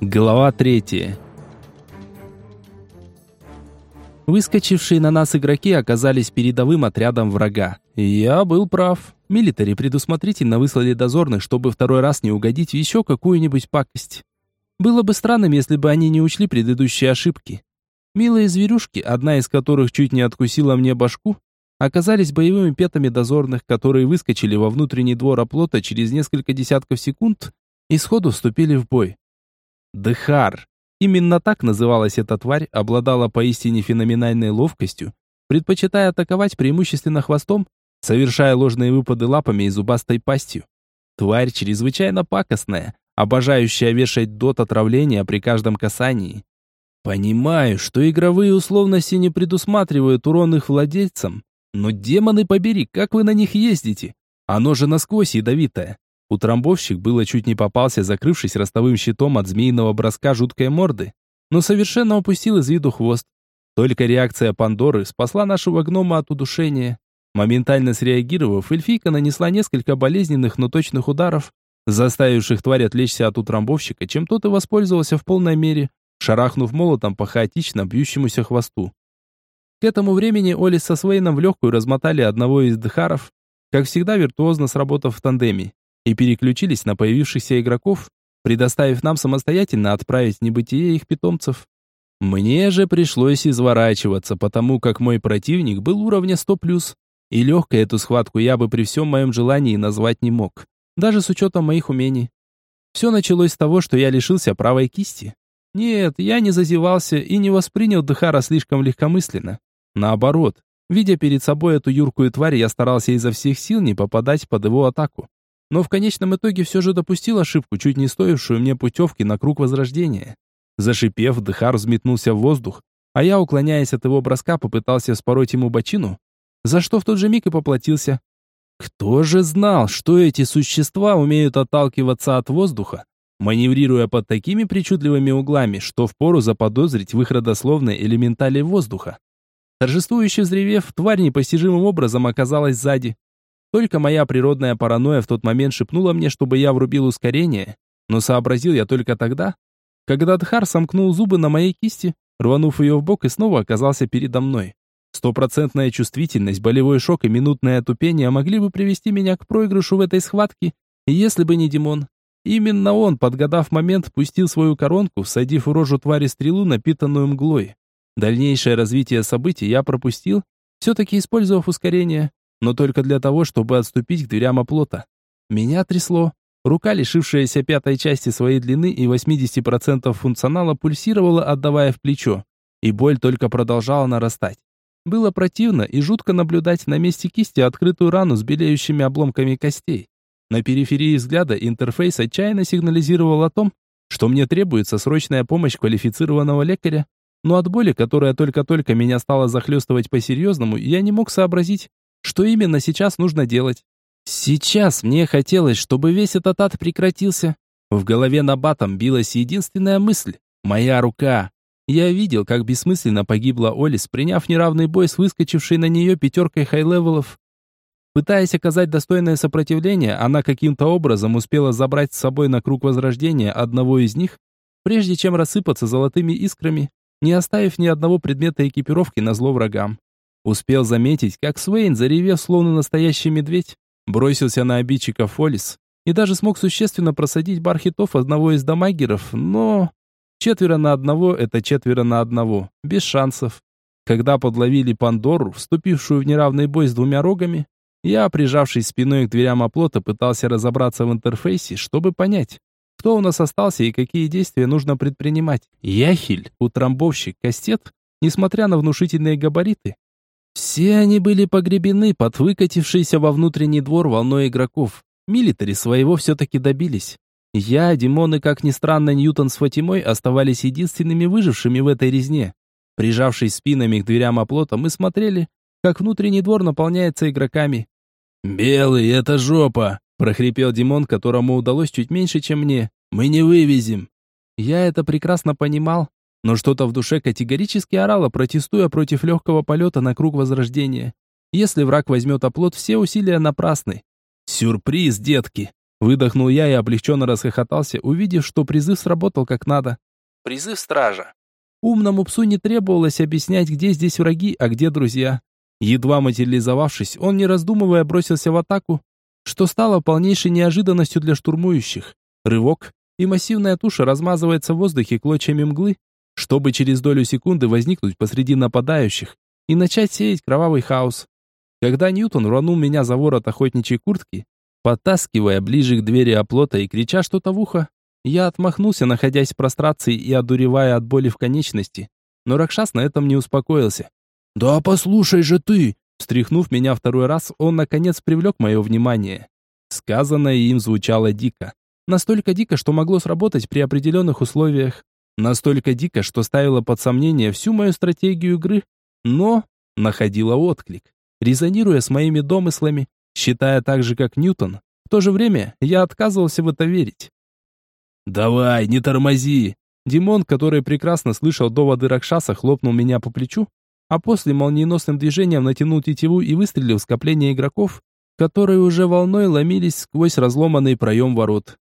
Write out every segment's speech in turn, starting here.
Глава третья. Выскочившие на нас игроки оказались передовым отрядом врага. Я был прав. Милитари предусмотрительно выслали дозорных, чтобы второй раз не угодить в еще какую-нибудь пакость. Было бы странным, если бы они не учли предыдущие ошибки. Милые зверюшки, одна из которых чуть не откусила мне башку, оказались боевыми петами дозорных, которые выскочили во внутренний двор оплота через несколько десятков секунд и сходу вступили в бой. Дхар. Именно так называлась эта тварь, обладала поистине феноменальной ловкостью, предпочитая атаковать преимущественно хвостом, совершая ложные выпады лапами и зубастой пастью. Тварь чрезвычайно пакостная, обожающая вешать дот отравления при каждом касании. Понимаю, что игровые условности не предусматривают урон их владельцам, но демоны побери, как вы на них ездите? Оно же насквозь ядовитое. Утрамбовщик было чуть не попался, закрывшись ростовым щитом от змеиного броска жуткой морды, но совершенно упустил из виду хвост. Только реакция Пандоры спасла нашего гнома от удушения. Моментально среагировав, эльфийка нанесла несколько болезненных, но точных ударов, заставивших тварь отвлечься от утрамбовщика, чем тот и воспользовался в полной мере, шарахнув молотом по хаотично бьющемуся хвосту. К этому времени Олис со Свейном в легкую размотали одного из дхаров, как всегда виртуозно сработав в тандеме, и переключились на появившихся игроков, предоставив нам самостоятельно отправить в небытие их питомцев. Мне же пришлось изворачиваться, потому как мой противник был уровня 100+, и легкой эту схватку я бы при всем моем желании назвать не мог, даже с учетом моих умений. Все началось с того, что я лишился правой кисти. Нет, я не зазевался и не воспринял Дхара слишком легкомысленно. Наоборот, видя перед собой эту юркую тварь, я старался изо всех сил не попадать под его атаку. Но в конечном итоге все же допустил ошибку, чуть не стоившую мне путевки на круг возрождения. Зашипев, Дхар взметнулся в воздух, а я, уклоняясь от его броска, попытался спороть ему бочину, за что в тот же миг и поплатился. Кто же знал, что эти существа умеют отталкиваться от воздуха, маневрируя под такими причудливыми углами, что впору заподозрить в их родословной элементали воздуха. Торжествующе взревев, тварь непостижимым образом оказалась сзади. Только моя природная паранойя в тот момент шепнула мне, чтобы я врубил ускорение, но сообразил я только тогда, когда Дхар сомкнул зубы на моей кисти, рванув ее в бок и снова оказался передо мной. Стопроцентная чувствительность, болевой шок и минутное тупение могли бы привести меня к проигрышу в этой схватке, если бы не Димон. Именно он, подгадав момент, пустил свою коронку, всадив в рожу твари стрелу, напитанную мглой. Дальнейшее развитие событий я пропустил, все-таки использовав ускорение, но только для того, чтобы отступить к дверям оплота. Меня трясло. Рука, лишившаяся пятой части своей длины и 80% функционала, пульсировала, отдавая в плечо. И боль только продолжала нарастать. Было противно и жутко наблюдать на месте кисти открытую рану с белеющими обломками костей. На периферии взгляда интерфейс отчаянно сигнализировал о том, что мне требуется срочная помощь квалифицированного лекаря, но от боли, которая только-только меня стала захлестывать по-серьезному, я не мог сообразить, что именно сейчас нужно делать. Сейчас мне хотелось, чтобы весь этот ад прекратился. В голове набатом билась единственная мысль — моя рука. Я видел, как бессмысленно погибла Олис, приняв неравный бой с выскочившей на нее пятеркой хай-левелов. Пытаясь оказать достойное сопротивление, она каким-то образом успела забрать с собой на круг возрождения одного из них, прежде чем рассыпаться золотыми искрами не оставив ни одного предмета экипировки на зло врагам. Успел заметить, как Свейн, заревев словно настоящий медведь, бросился на обидчика Фолис и даже смог существенно просадить бар хитов одного из дамагеров, но... Четверо на одного — это четверо на одного, без шансов. Когда подловили Пандору, вступившую в неравный бой с двумя рогами, я, прижавшись спиной к дверям оплота, пытался разобраться в интерфейсе, чтобы понять, кто у нас остался и какие действия нужно предпринимать. Яхель, утрамбовщик, кастет, несмотря на внушительные габариты. Все они были погребены под выкатившийся во внутренний двор волной игроков. Милитари своего все-таки добились. Я, Димон и, как ни странно, Ньютон с Фатимой оставались единственными выжившими в этой резне. Прижавшись спинами к дверям оплота, мы смотрели, как внутренний двор наполняется игроками. «Белый, это жопа!» прохрипел Димон, которому удалось чуть меньше, чем мне. Мы не вывезем. Я это прекрасно понимал, но что-то в душе категорически орало, протестуя против легкого полета на круг возрождения. Если враг возьмет оплот, все усилия напрасны. Сюрприз, детки. Выдохнул я и облегченно расхохотался, увидев, что призыв сработал как надо. Призыв стража. Умному псу не требовалось объяснять, где здесь враги, а где друзья. Едва материализовавшись, он, не раздумывая, бросился в атаку, что стало полнейшей неожиданностью для штурмующих. Рывок, и массивная туша размазывается в воздухе клочьями мглы, чтобы через долю секунды возникнуть посреди нападающих и начать сеять кровавый хаос. Когда Ньютон рванул меня за ворот охотничьей куртки, подтаскивая ближе к двери оплота и крича что-то в ухо, я отмахнулся, находясь в прострации и одуревая от боли в конечности, но Ракшас на этом не успокоился. «Да послушай же ты!» Встряхнув меня второй раз, он, наконец, привлек мое внимание. Сказанное им звучало дико. Настолько дико, что могло сработать при определенных условиях. Настолько дико, что ставило под сомнение всю мою стратегию игры, но находило отклик, резонируя с моими домыслами, считая так же, как Ньютон. В то же время я отказывался в это верить. «Давай, не тормози!» Димон, который прекрасно слышал доводы Ракшаса, хлопнул меня по плечу, а после молниеносным движением натянул тетиву и выстрелил в скопление игроков, которые уже волной ломились сквозь разломанный проем ворот.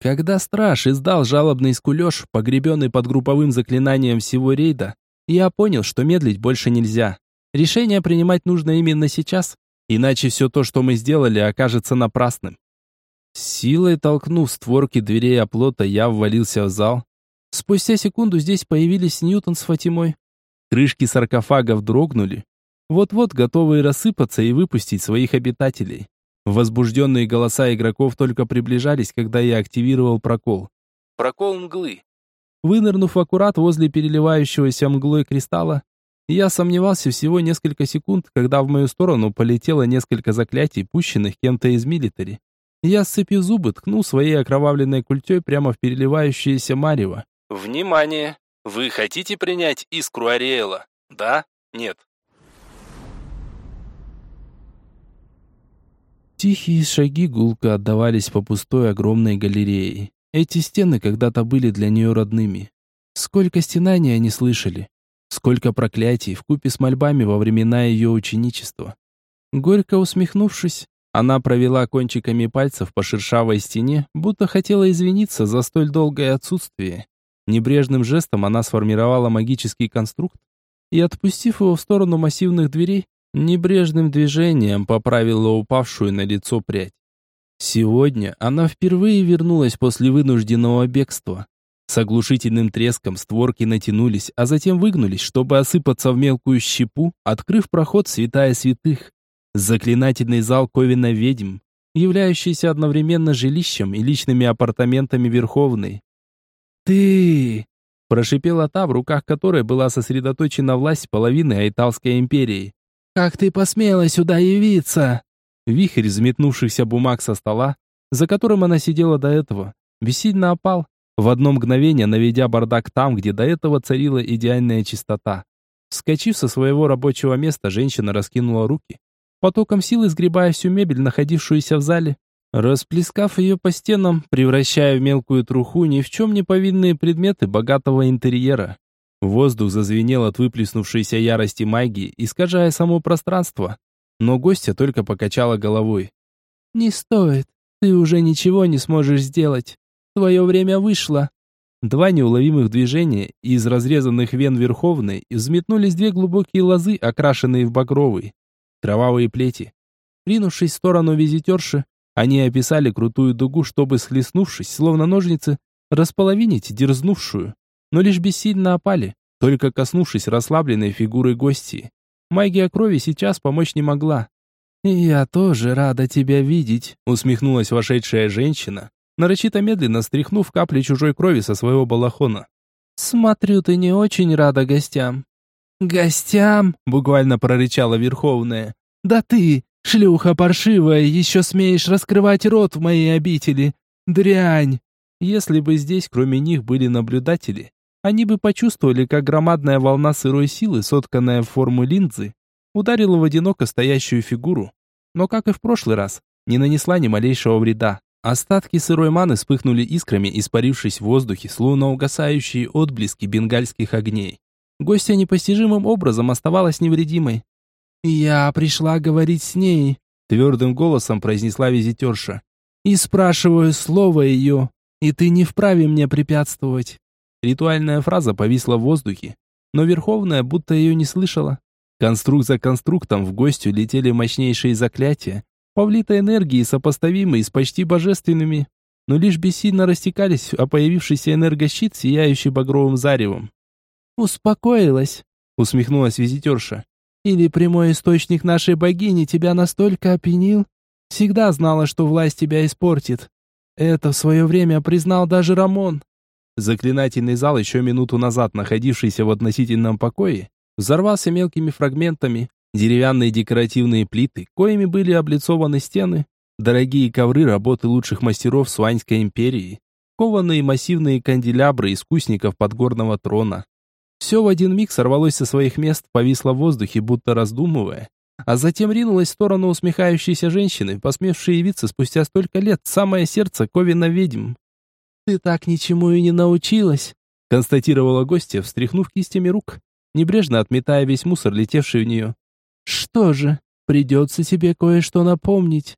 Когда страж издал жалобный скулеж, погребенный под групповым заклинанием всего рейда, я понял, что медлить больше нельзя. Решение принимать нужно именно сейчас, иначе все то, что мы сделали, окажется напрасным. С силой толкнув створки дверей оплота, я ввалился в зал. Спустя секунду здесь появились Ньютон с Фатимой. Крышки саркофагов дрогнули, вот-вот готовые рассыпаться и выпустить своих обитателей. Возбужденные голоса игроков только приближались, когда я активировал прокол. Прокол мглы. Вынырнув аккурат возле переливающегося мглой кристалла, я сомневался всего несколько секунд, когда в мою сторону полетело несколько заклятий, пущенных кем-то из милитари. Я, сцепив зубы, ткнул своей окровавленной культей прямо в переливающееся марево. «Внимание! Вы хотите принять искру Ариэла? Да? Нет?» Тихие шаги гулко отдавались по пустой огромной галерее. Эти стены когда-то были для нее родными. Сколько стенаний они слышали. Сколько проклятий в купе с мольбами во времена ее ученичества. Горько усмехнувшись, она провела кончиками пальцев по шершавой стене, будто хотела извиниться за столь долгое отсутствие. Небрежным жестом она сформировала магический конструкт и, отпустив его в сторону массивных дверей, Небрежным движением поправила упавшую на лицо прядь. Сегодня она впервые вернулась после вынужденного бегства. С оглушительным треском створки натянулись, а затем выгнулись, чтобы осыпаться в мелкую щепу, открыв проход святая святых. Заклинательный зал Ковина ведьм, являющийся одновременно жилищем и личными апартаментами Верховной. «Ты!» – прошипела та, в руках которой была сосредоточена власть половины Айталской империи. «Как ты посмела сюда явиться?» Вихрь взметнувшихся бумаг со стола, за которым она сидела до этого, бессильно опал, в одно мгновение наведя бардак там, где до этого царила идеальная чистота. Вскочив со своего рабочего места, женщина раскинула руки, потоком силы сгребая всю мебель, находившуюся в зале, расплескав ее по стенам, превращая в мелкую труху ни в чем не повинные предметы богатого интерьера. Воздух зазвенел от выплеснувшейся ярости магии, искажая само пространство. Но гостья только покачала головой. «Не стоит. Ты уже ничего не сможешь сделать. Твое время вышло». Два неуловимых движения, и из разрезанных вен Верховной взметнулись две глубокие лозы, окрашенные в багровый. Кровавые плети. Ринувшись в сторону визитерши, они описали крутую дугу, чтобы, схлестнувшись, словно ножницы, располовинить дерзнувшую но лишь бессильно опали, только коснувшись расслабленной фигуры гости. Магия крови сейчас помочь не могла. «Я тоже рада тебя видеть», — усмехнулась вошедшая женщина, нарочито медленно стряхнув капли чужой крови со своего балахона. «Смотрю, ты не очень рада гостям». «Гостям?» — буквально прорычала Верховная. «Да ты, шлюха паршивая, еще смеешь раскрывать рот в моей обители. Дрянь!» Если бы здесь кроме них были наблюдатели, они бы почувствовали, как громадная волна сырой силы, сотканная в форму линзы, ударила в одиноко стоящую фигуру, но, как и в прошлый раз, не нанесла ни малейшего вреда. Остатки сырой маны вспыхнули искрами, испарившись в воздухе, словно угасающие отблески бенгальских огней. Гостья непостижимым образом оставалась невредимой. «Я пришла говорить с ней», — твердым голосом произнесла визитерша. И спрашиваю слово ее, и ты не вправе мне препятствовать. Ритуальная фраза повисла в воздухе, но Верховная будто ее не слышала. Конструкт за конструктом в гостю летели мощнейшие заклятия, повлитой энергии, сопоставимые с почти божественными, но лишь бессильно растекались, а появившийся энергощит, сияющий багровым заревом. «Успокоилась», — усмехнулась визитерша. «Или прямой источник нашей богини тебя настолько опьянил? Всегда знала, что власть тебя испортит. Это в свое время признал даже Рамон». Заклинательный зал, еще минуту назад находившийся в относительном покое, взорвался мелкими фрагментами. Деревянные декоративные плиты, коими были облицованы стены, дорогие ковры работы лучших мастеров Суаньской империи, кованые массивные канделябры искусников подгорного трона. Все в один миг сорвалось со своих мест, повисло в воздухе, будто раздумывая, а затем ринулось в сторону усмехающейся женщины, посмевшей явиться спустя столько лет самое сердце Ковина ведьм. «Ты так ничему и не научилась», констатировала гостья, встряхнув кистями рук, небрежно отметая весь мусор, летевший в нее. «Что же, придется тебе кое-что напомнить.